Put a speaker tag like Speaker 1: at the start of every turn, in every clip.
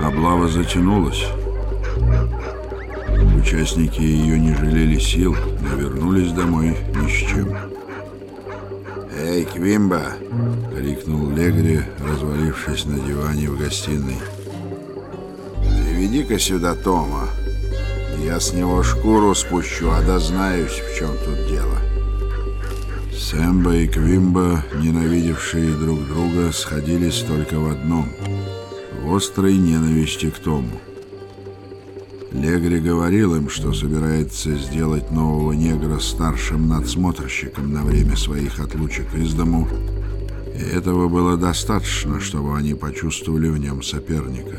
Speaker 1: Облава затянулась. Участники ее не жалели сил, но вернулись домой ни с чем.
Speaker 2: «Эй, Квимба!»
Speaker 1: — крикнул Легри, развалившись на диване в гостиной.
Speaker 2: «Приведи-ка сюда Тома. Я с него шкуру спущу, а дознаюсь, в чем тут дело».
Speaker 1: Сэмба и Квимба, ненавидевшие друг друга, сходились только в одном — в острой ненависти к Тому. Легри говорил им, что собирается сделать нового негра старшим надсмотрщиком на время своих отлучек из дому, и этого было достаточно, чтобы они почувствовали в нем соперника.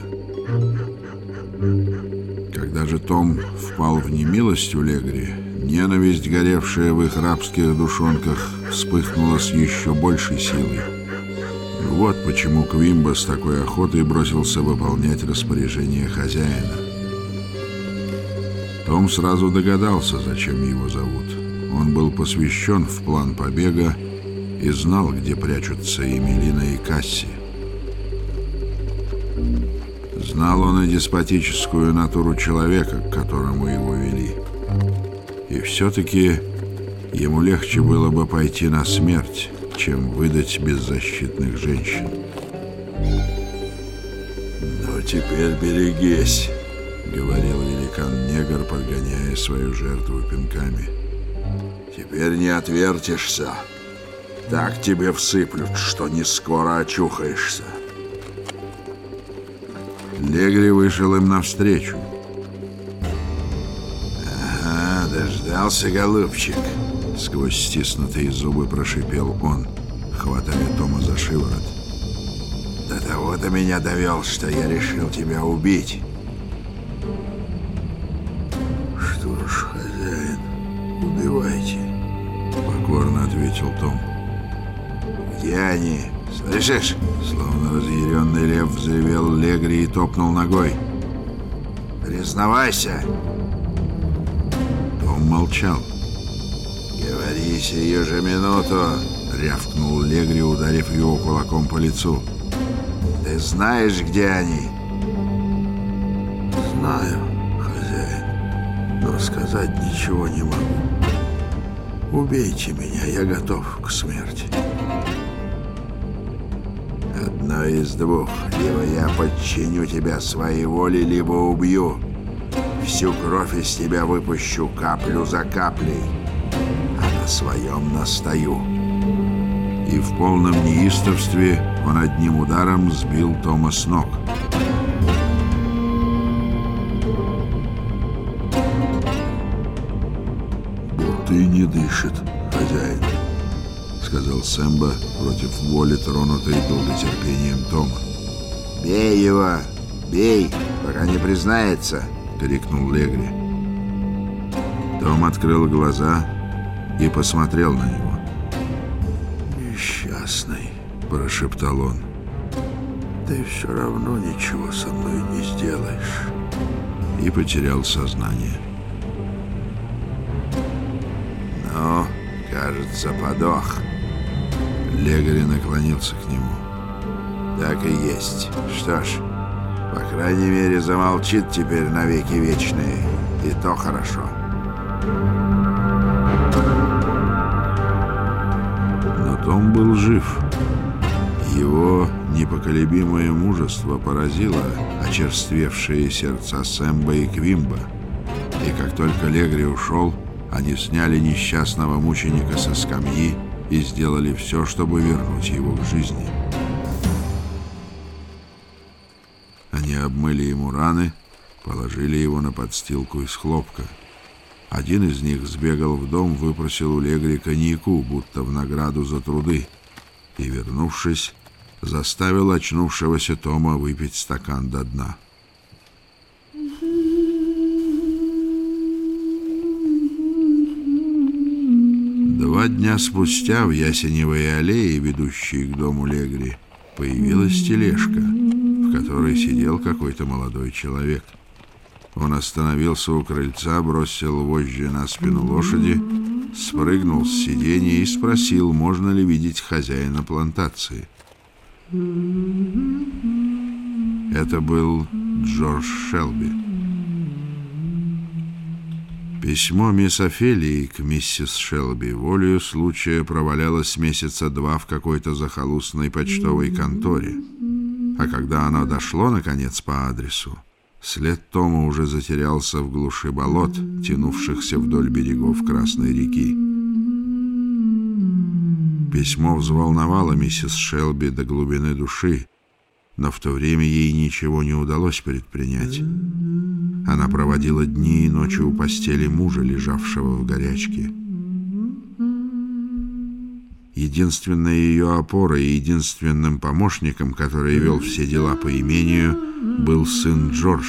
Speaker 1: Когда же Том впал в немилость у Легри, ненависть, горевшая в их рабских душонках, вспыхнула с еще большей силой. Вот почему Квимба с такой охотой бросился выполнять распоряжение хозяина. Том сразу догадался, зачем его зовут. Он был посвящен в план побега и знал, где прячутся Эмилина и Касси. Знал он и деспотическую натуру человека, к которому его вели. И все-таки ему легче было бы пойти на смерть, чем выдать беззащитных женщин.
Speaker 2: «Ну, теперь берегись», —
Speaker 1: говорил великан-негр, подгоняя свою жертву пинками.
Speaker 2: «Теперь не отвертишься. Так тебе всыплют, что не скоро очухаешься».
Speaker 1: Легри вышел им навстречу.
Speaker 2: «Ага, дождался, голубчик», — сквозь стиснутые зубы прошипел он, хватая Тома за шиворот. «До того ты меня довел, что я решил тебя убить». «Что ж, хозяин, убивайте», — покорно ответил Том. «Где они?» «Слышишь?» Словно разъяренный лев взревел Легри и топнул ногой. «Признавайся!»
Speaker 1: Молчал.
Speaker 2: «Говори сию же минуту!» — рявкнул Легри, ударив его кулаком по лицу. «Ты знаешь, где они?» «Знаю, хозяин, но сказать ничего не могу. Убейте меня, я готов к смерти». Одно из двух. Либо я подчиню тебя своей воле, либо убью. Всю кровь из тебя выпущу каплю за каплей. А на своем настаю.
Speaker 1: И в полном неистовстве он одним ударом сбил Тома с ног.
Speaker 2: «Будто не дышит, хозяин», — сказал Сэмбо против воли, тронутой долготерпением Тома. «Бей его! Бей, пока не признается!» — крикнул Легри.
Speaker 1: Том открыл глаза и посмотрел на него.
Speaker 2: «Несчастный», — прошептал он, — «ты все равно ничего со мной не сделаешь».
Speaker 1: И потерял сознание.
Speaker 2: «Ну, кажется, подох».
Speaker 1: Легари наклонился к нему.
Speaker 2: «Так и есть. Что ж, по крайней мере, замолчит теперь навеки вечные. И то хорошо».
Speaker 1: Но Том был жив. Его непоколебимое мужество поразило очерствевшие сердца Сэмба и Квимба. И как только Легри ушел, они сняли несчастного мученика со скамьи и сделали все, чтобы вернуть его к жизни. Обмыли ему раны, положили его на подстилку из хлопка. Один из них сбегал в дом, выпросил у Легри коньяку, будто в награду за труды, и, вернувшись, заставил очнувшегося Тома выпить стакан до дна. Два дня спустя в Ясеневой аллее, ведущей к дому Легри, появилась тележка, в которой сидел какой-то молодой человек. Он остановился у крыльца, бросил вожжи на спину лошади, спрыгнул с сиденья и спросил, можно ли видеть хозяина плантации. Это был Джордж Шелби. Письмо мисс Офелии к миссис Шелби волею случая провалялось месяца два в какой-то захолустной почтовой конторе. А когда оно дошло, наконец, по адресу, след Тома уже затерялся в глуши болот, тянувшихся вдоль берегов Красной реки. Письмо взволновало миссис Шелби до глубины души, но в то время ей ничего не удалось предпринять. Она проводила дни и ночи у постели мужа, лежавшего в горячке. Единственной ее опорой и единственным помощником, который вел все дела по имению, был сын Джордж,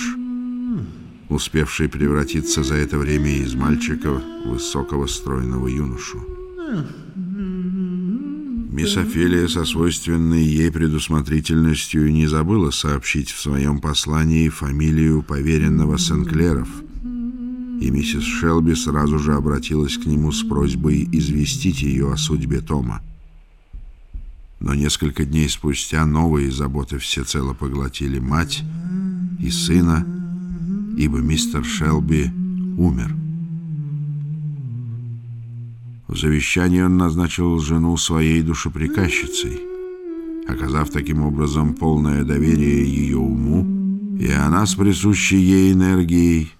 Speaker 1: успевший превратиться за это время из мальчика в высокого стройного юношу. Мисс Офелия со свойственной ей предусмотрительностью не забыла сообщить в своем послании фамилию поверенного Сенклеров, и миссис Шелби сразу же обратилась к нему с просьбой известить ее о судьбе Тома. Но несколько дней спустя новые заботы всецело поглотили мать и сына, ибо мистер Шелби умер. В завещании он назначил жену своей душеприказчицей, оказав таким образом полное доверие ее уму, и она с присущей ей энергией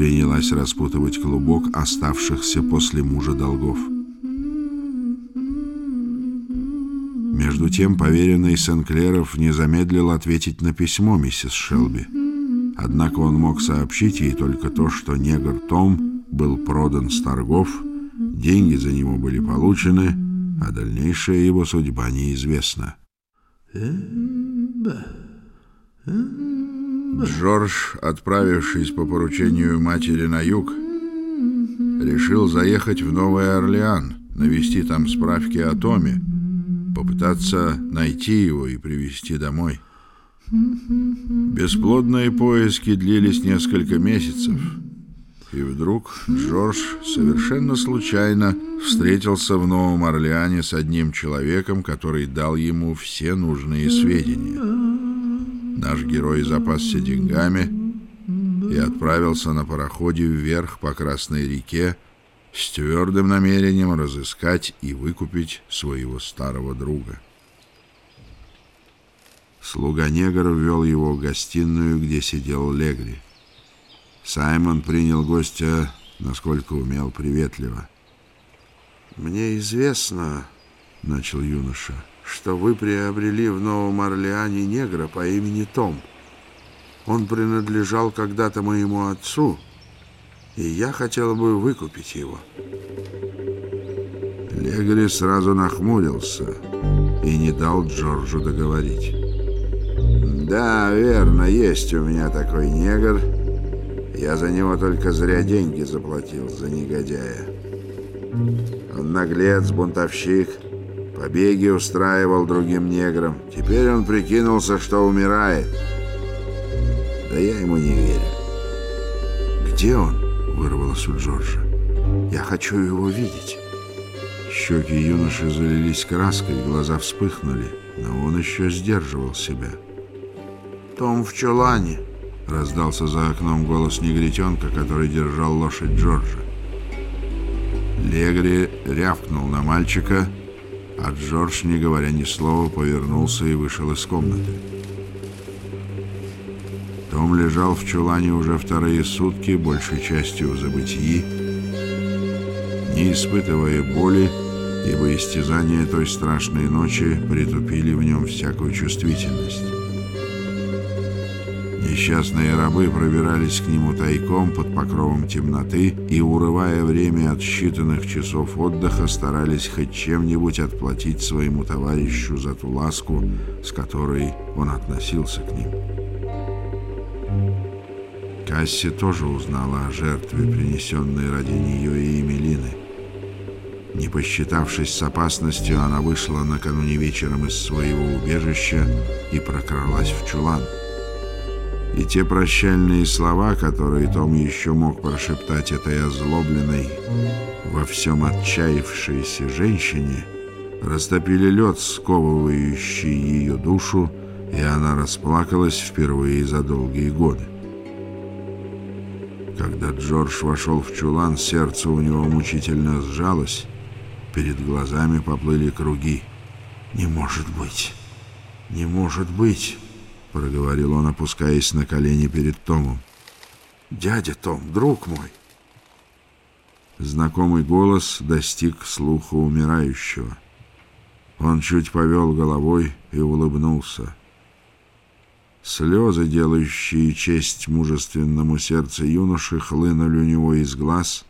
Speaker 1: принялась распутывать клубок оставшихся после мужа долгов. Между тем поверенный Сенклеров не замедлил ответить на письмо миссис Шелби. Однако он мог сообщить ей только то, что негр Том был продан с торгов – Деньги за него были получены, а дальнейшая его судьба неизвестна. Джордж, отправившись по поручению матери на юг, решил заехать в Новый Орлеан, навести там справки о Томе, попытаться найти его и привезти домой. Бесплодные поиски длились несколько месяцев — и вдруг Джордж совершенно случайно встретился в Новом Орлеане с одним человеком, который дал ему все нужные сведения. Наш герой запасся деньгами и отправился на пароходе вверх по Красной реке с твердым намерением разыскать и выкупить своего старого друга. Слуга-негр ввел его в гостиную, где сидел Легри. Саймон принял гостя, насколько умел, приветливо.
Speaker 2: «Мне известно, — начал юноша, — что вы приобрели в Новом Орлеане негра по имени Том. Он принадлежал когда-то моему отцу, и я хотел бы выкупить его».
Speaker 1: Легри сразу нахмурился и не дал Джорджу договорить. «Да, верно, есть у меня такой негр» Я за него только зря деньги заплатил, за негодяя. Он наглец, бунтовщик, побеги устраивал другим неграм. Теперь он прикинулся, что умирает. Да я ему не верю.
Speaker 2: «Где он?» — вырвалось у Джорджа. «Я хочу его видеть».
Speaker 1: Щеки юноши залились краской, глаза вспыхнули, но он еще сдерживал себя.
Speaker 2: «Том в чулане»,
Speaker 1: Раздался за окном голос негритенка, который держал лошадь Джорджа. Легри рявкнул на мальчика, а Джордж, не говоря ни слова, повернулся и вышел из комнаты. Том лежал в чулане уже вторые сутки, большей частью в забытии, не испытывая боли, ибо истязания той страшной ночи притупили в нем всякую чувствительность. Несчастные рабы пробирались к нему тайком под покровом темноты и, урывая время от считанных часов отдыха, старались хоть чем-нибудь отплатить своему товарищу за ту ласку, с которой он относился к ним. Касси тоже узнала о жертве, принесенной ради нее и Эмилины. Не посчитавшись с опасностью, она вышла накануне вечером из своего убежища и прокралась в чулан. И те прощальные слова, которые Том еще мог прошептать этой озлобленной, во всем отчаявшейся женщине, растопили лед, сковывающий ее душу, и она расплакалась впервые за долгие годы. Когда Джордж вошел в чулан, сердце у него мучительно сжалось, перед глазами поплыли круги. «Не может быть! Не может быть!» — проговорил он, опускаясь на колени перед Томом. «Дядя Том, друг мой!» Знакомый голос достиг слуха умирающего. Он чуть повел головой и улыбнулся. Слезы, делающие честь мужественному сердцу юноши, хлынули у него из глаз,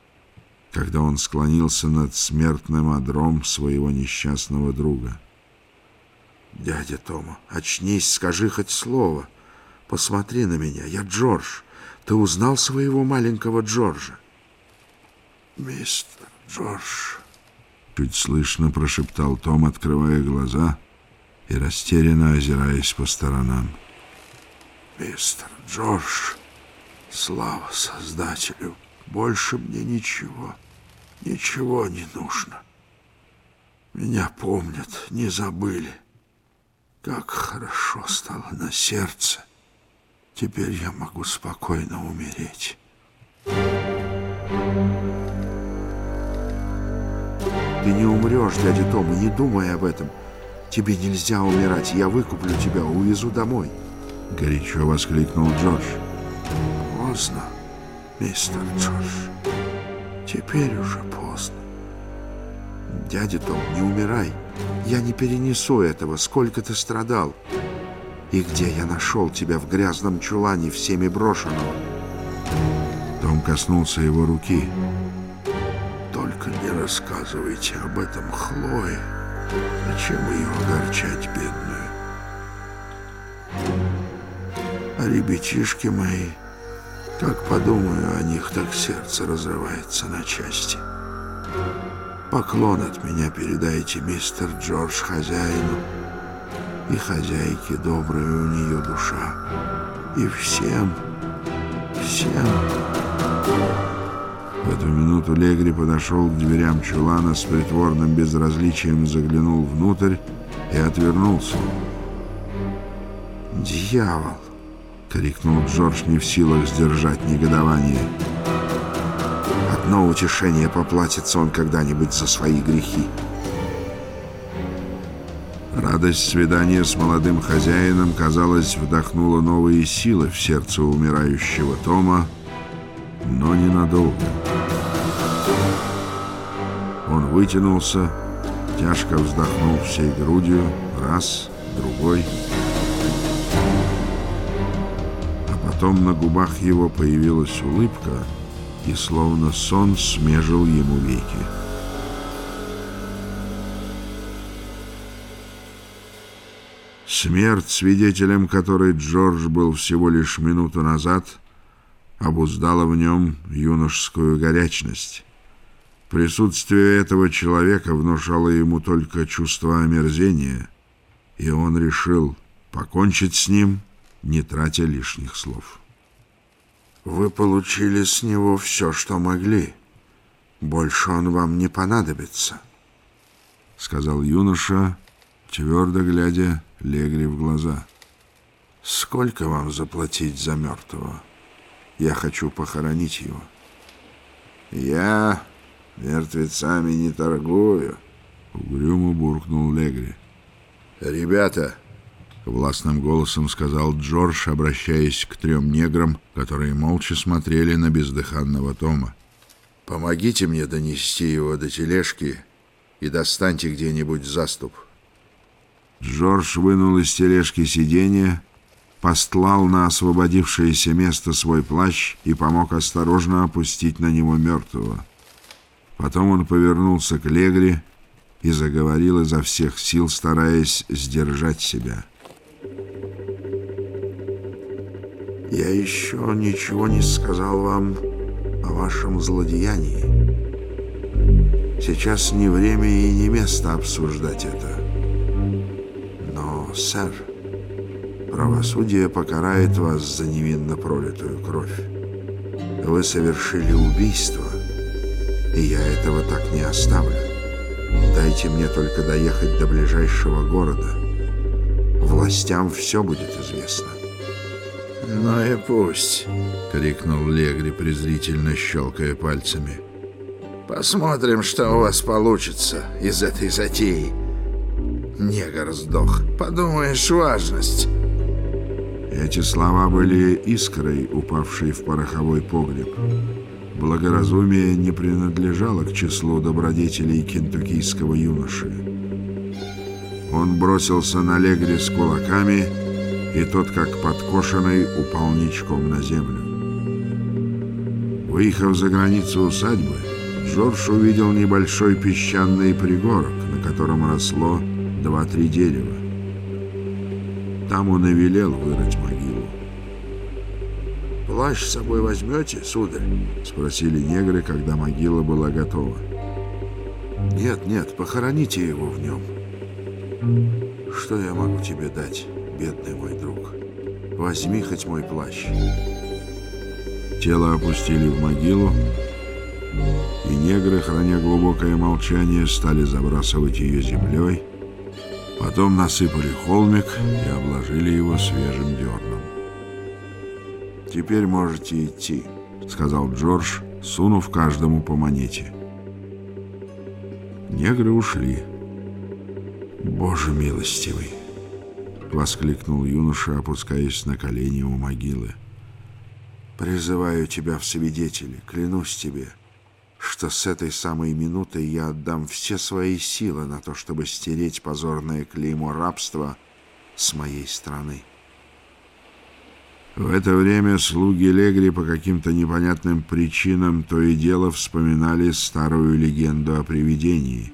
Speaker 1: когда он склонился над смертным одром своего несчастного друга. «Дядя Тома, очнись, скажи хоть слово. Посмотри на меня, я Джордж. Ты узнал своего маленького Джорджа?»
Speaker 2: «Мистер Джордж», —
Speaker 1: чуть слышно прошептал Том, открывая глаза и растерянно озираясь по сторонам.
Speaker 2: «Мистер Джордж, слава Создателю, больше мне ничего, ничего не нужно. Меня помнят, не забыли». Как хорошо стало на сердце. Теперь я могу спокойно умереть. Ты
Speaker 1: не умрешь, дядя Том, и не думай об этом. Тебе нельзя умирать. Я выкуплю тебя, увезу домой. Горячо воскликнул Джордж.
Speaker 2: Поздно, мистер Джордж. Теперь уже поздно.
Speaker 1: Дядя Том, не умирай. Я не перенесу этого, сколько ты страдал. И где я нашел тебя в грязном чулане, всеми брошенного? Том коснулся его руки.
Speaker 2: Только не рассказывайте об этом Хлое. Зачем ее огорчать, бедную? А ребятишки мои, как подумаю о них, так сердце разрывается на части. Поклон от меня передайте, мистер Джордж, хозяину. И хозяйке добрая у нее душа. И всем, всем.
Speaker 1: В эту минуту Легри подошел к дверям чулана с притворным безразличием, заглянул внутрь и отвернулся. «Дьявол!» — крикнул Джордж, не в силах сдержать негодование одно утешение поплатится он когда-нибудь за свои грехи. Радость свидания с молодым хозяином, казалось, вдохнула новые силы в сердце умирающего Тома, но ненадолго. Он вытянулся, тяжко вздохнул всей грудью, раз, другой. А потом на губах его появилась улыбка — и словно сон смежил ему веки. Смерть, свидетелем которой Джордж был всего лишь минуту назад, обуздала в нем юношескую горячность. Присутствие этого человека внушало ему только чувство омерзения, и он решил покончить с ним, не тратя лишних слов.
Speaker 2: Вы получили с него все, что могли. Больше он вам не понадобится, —
Speaker 1: сказал юноша, твердо глядя Легри в глаза.
Speaker 2: Сколько вам заплатить за мертвого? Я хочу похоронить его.
Speaker 1: Я мертвецами не торгую, — угрюмо буркнул Легри. Ребята, властным голосом сказал Джордж, обращаясь к трем неграм, которые молча смотрели на бездыханного Тома. «Помогите мне донести его до тележки и достаньте где-нибудь заступ». Джордж вынул из тележки сиденье, постлал на освободившееся место свой плащ и помог осторожно опустить на него мертвого. Потом он повернулся к Легри и заговорил изо всех сил, стараясь сдержать себя.
Speaker 2: Я еще ничего не сказал вам о вашем злодеянии. Сейчас не время и не место обсуждать это. Но, сэр,
Speaker 1: Правосудие покарает вас за невинно пролитую кровь. Вы совершили убийство, и я этого так не оставлю. Дайте мне только доехать до ближайшего города. Властям все будет известно.
Speaker 2: «Ну и пусть», — крикнул Легри, презрительно щелкая пальцами. «Посмотрим, что у вас получится из этой затеи. Негр сдох. Подумаешь, важность».
Speaker 1: Эти слова были искрой, упавшей в пороховой погреб. Благоразумие не принадлежало к числу добродетелей кентуккийского юноши. Он бросился на Легри с кулаками, и тот, как подкошенный, упал ничком на землю. Выехав за границу усадьбы, Джордж увидел небольшой песчаный пригорок, на котором росло два-три дерева. Там он и велел вырыть могилу.
Speaker 2: «Плащ с собой возьмете, сударь?»
Speaker 1: — спросили негры, когда могила была готова.
Speaker 2: «Нет, нет, похороните его в нем. Что я могу тебе дать, бедный мой друг? Возьми хоть мой плащ».
Speaker 1: Тело опустили в могилу, и негры, храня глубокое молчание, стали забрасывать ее землей, Потом насыпали холмик и обложили его свежим дерном. «Теперь можете идти», — сказал Джордж, сунув каждому по монете. Негры ушли. «Боже милостивый!» — воскликнул юноша, опускаясь на колени у могилы. «Призываю тебя в свидетели, клянусь тебе» что с этой самой минуты я отдам все свои силы на то, чтобы стереть позорное клеймо рабства с моей страны. В это время слуги Легри по каким-то непонятным причинам то и дело вспоминали старую легенду о привидении.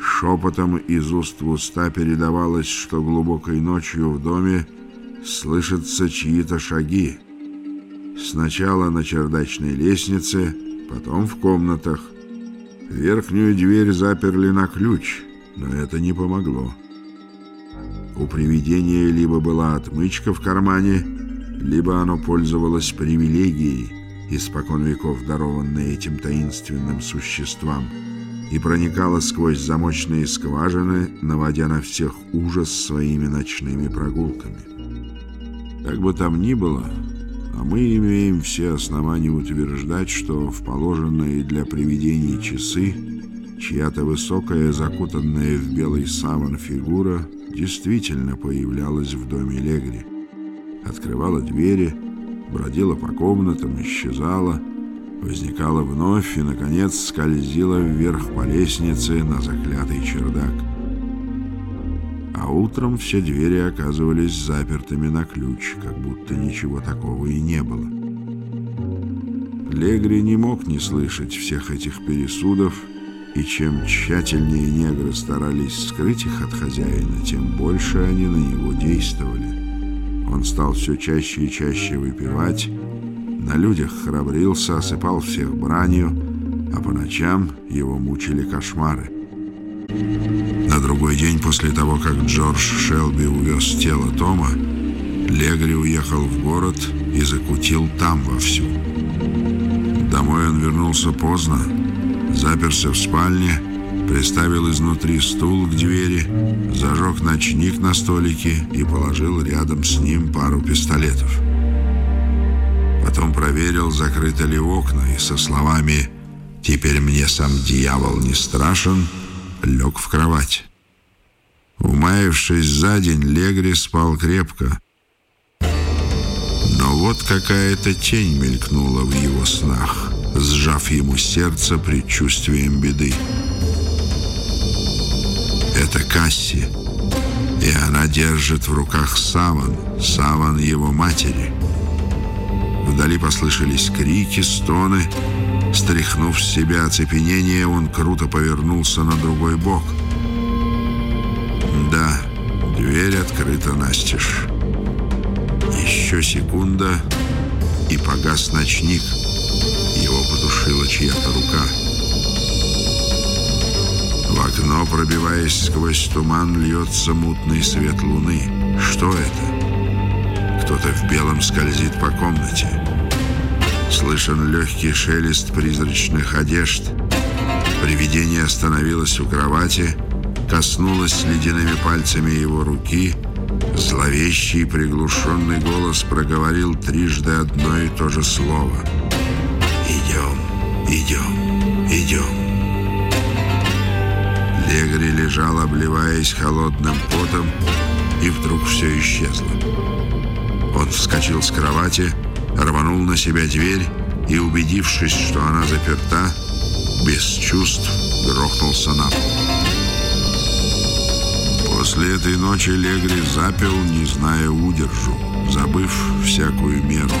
Speaker 1: Шепотом из уст в уста передавалось, что глубокой ночью в доме слышатся чьи-то шаги. Сначала на чердачной лестнице — потом в комнатах. Верхнюю дверь заперли на ключ, но это не помогло. У привидения либо была отмычка в кармане, либо оно пользовалось привилегией, испокон веков дарованной этим таинственным существам, и проникало сквозь замочные скважины, наводя на всех ужас своими ночными прогулками. Как бы там ни было, а мы имеем все основания утверждать, что в положенные для привидений часы чья-то высокая, закутанная в белый саван фигура действительно появлялась в доме Легри. Открывала двери, бродила по комнатам, исчезала, возникала вновь и, наконец, скользила вверх по лестнице на заклятый чердак а утром все двери оказывались запертыми на ключ, как будто ничего такого и не было. Легри не мог не слышать всех этих пересудов, и чем тщательнее негры старались скрыть их от хозяина, тем больше они на него действовали. Он стал все чаще и чаще выпивать, на людях храбрился, осыпал всех бранью, а по ночам его мучили кошмары. На другой день после того, как Джордж Шелби увез тело Тома, Легри уехал в город и закутил там вовсю. Домой он вернулся поздно, заперся в спальне, приставил изнутри стул к двери, зажег ночник на столике и положил рядом с ним пару пистолетов. Потом проверил, закрыты ли окна, и со словами «Теперь мне сам дьявол не страшен», лег в кровать. Умаявшись за день, Легри спал крепко. Но вот какая-то тень мелькнула в его снах, сжав ему сердце предчувствием беды. Это Касси, и она держит в руках саван, саван его матери. Вдали послышались крики, стоны, Стряхнув с себя оцепенение, он круто повернулся на другой бок. Да, дверь открыта настежь. Еще секунда, и погас ночник. Его потушила чья-то рука. В окно, пробиваясь сквозь туман, льется мутный свет луны. Что это? кто-то в белом скользит по комнате. Слышен легкий шелест призрачных одежд. Привидение остановилось у кровати, коснулось ледяными пальцами его руки. Зловещий приглушенный голос проговорил трижды одно и то же слово. «Идем, идем, идем». Легри лежал, обливаясь холодным потом, и вдруг все исчезло. Он вскочил с кровати, рванул на себя дверь и, убедившись, что она заперта, без чувств грохнулся на пол. После этой ночи Легри запил, не зная удержу, забыв всякую меру.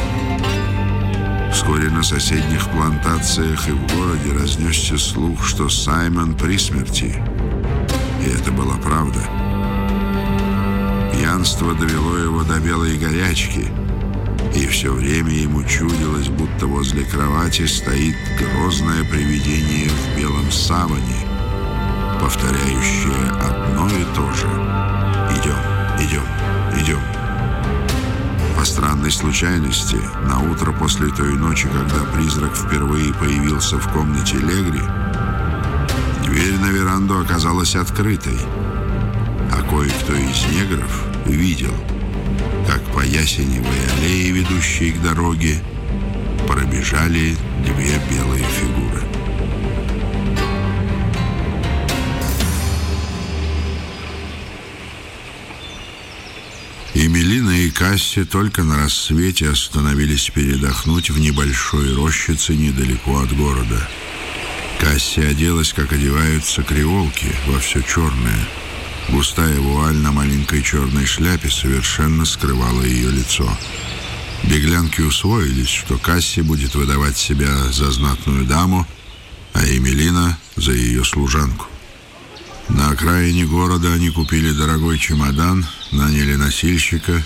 Speaker 1: Вскоре на соседних плантациях и в городе разнесся слух, что Саймон при смерти. И это была правда. Пьянство довело его до белой горячки — и все время ему чудилось, будто возле кровати стоит грозное привидение в белом саване, повторяющее одно и то же. «Идем, идем, идем». По странной случайности, на утро после той ночи, когда призрак впервые появился в комнате Легри, дверь на веранду оказалась открытой, а кое-кто из негров видел — как по ясеневой аллее, ведущей к дороге, пробежали две белые фигуры. Эмилина и Касси только на рассвете остановились передохнуть в небольшой рощице недалеко от города. Касси оделась, как одеваются креолки, во все черное – Густая вуаль на маленькой черной шляпе совершенно скрывала ее лицо. Беглянки усвоились, что Касси будет выдавать себя за знатную даму, а Эмилина — за ее служанку. На окраине города они купили дорогой чемодан, наняли носильщика,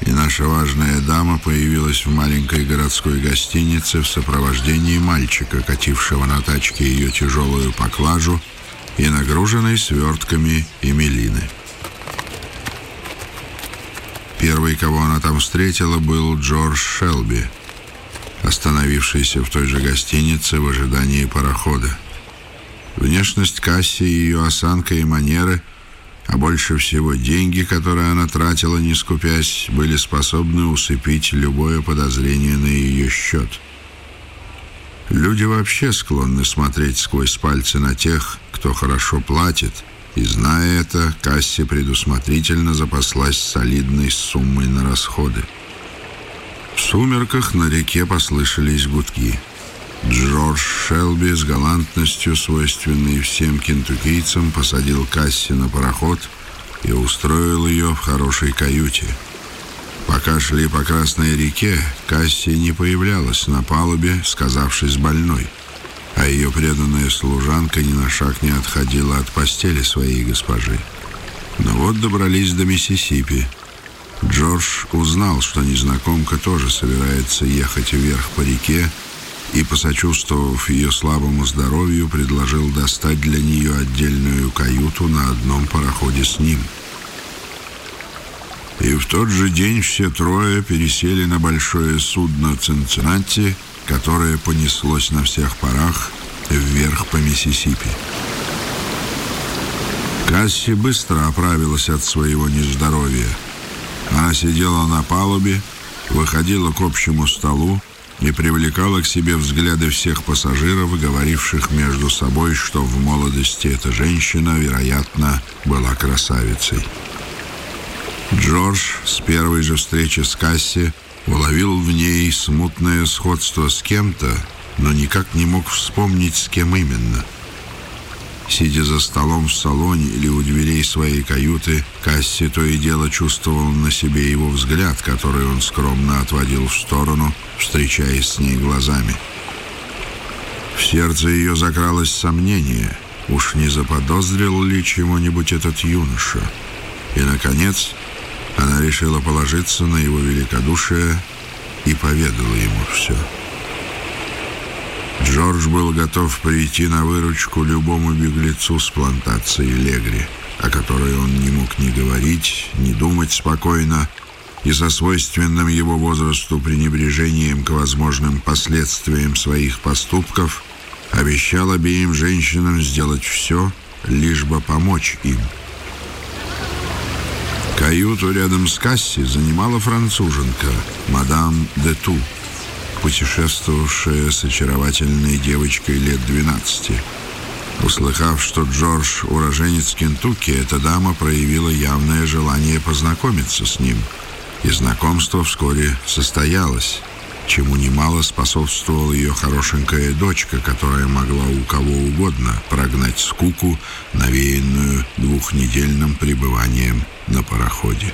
Speaker 1: и наша важная дама появилась в маленькой городской гостинице в сопровождении мальчика, катившего на тачке ее тяжелую поклажу — и нагруженной свертками и мелины. Первый, кого она там встретила, был Джордж Шелби, остановившийся в той же гостинице в ожидании парохода. Внешность Касси, ее осанка и манеры, а больше всего деньги, которые она тратила, не скупясь, были способны усыпить любое подозрение на ее счет – Люди вообще склонны смотреть сквозь пальцы на тех, кто хорошо платит, и, зная это, Касси предусмотрительно запаслась солидной суммой на расходы. В сумерках на реке послышались гудки. Джордж Шелби с галантностью, свойственной всем кентуккийцам, посадил Касси на пароход и устроил ее в хорошей каюте — Пока шли по Красной реке, Касси не появлялась на палубе, сказавшись больной, а ее преданная служанка ни на шаг не отходила от постели своей госпожи. Но вот добрались до Миссисипи. Джордж узнал, что незнакомка тоже собирается ехать вверх по реке, и, посочувствовав ее слабому здоровью, предложил достать для нее отдельную каюту на одном пароходе с ним — и в тот же день все трое пересели на большое судно Цинциннати, которое понеслось на всех парах вверх по Миссисипи. Касси быстро оправилась от своего нездоровья. Она сидела на палубе, выходила к общему столу и привлекала к себе взгляды всех пассажиров, говоривших между собой, что в молодости эта женщина, вероятно, была красавицей. Джордж с первой же встречи с Касси уловил в ней смутное сходство с кем-то, но никак не мог вспомнить, с кем именно. Сидя за столом в салоне или у дверей своей каюты, Касси то и дело чувствовал на себе его взгляд, который он скромно отводил в сторону, встречаясь с ней глазами. В сердце ее закралось сомнение, уж не заподозрил ли чего-нибудь этот юноша. И, наконец, она решила положиться на его великодушие и поведала ему все. Джордж был готов прийти на выручку любому беглецу с плантации Легри, о которой он не мог ни говорить, ни думать спокойно, и со свойственным его возрасту пренебрежением к возможным последствиям своих поступков обещал обеим женщинам сделать все, лишь бы помочь им. Каюту рядом с Касси занимала француженка, мадам де Ту, путешествовавшая с очаровательной девочкой лет 12. Услыхав, что Джордж уроженец Кентукки, эта дама проявила явное желание познакомиться с ним, и знакомство вскоре состоялось, чему немало способствовала ее хорошенькая дочка, которая могла у кого угодно прогнать скуку, навеянную двухнедельным пребыванием на пароходе.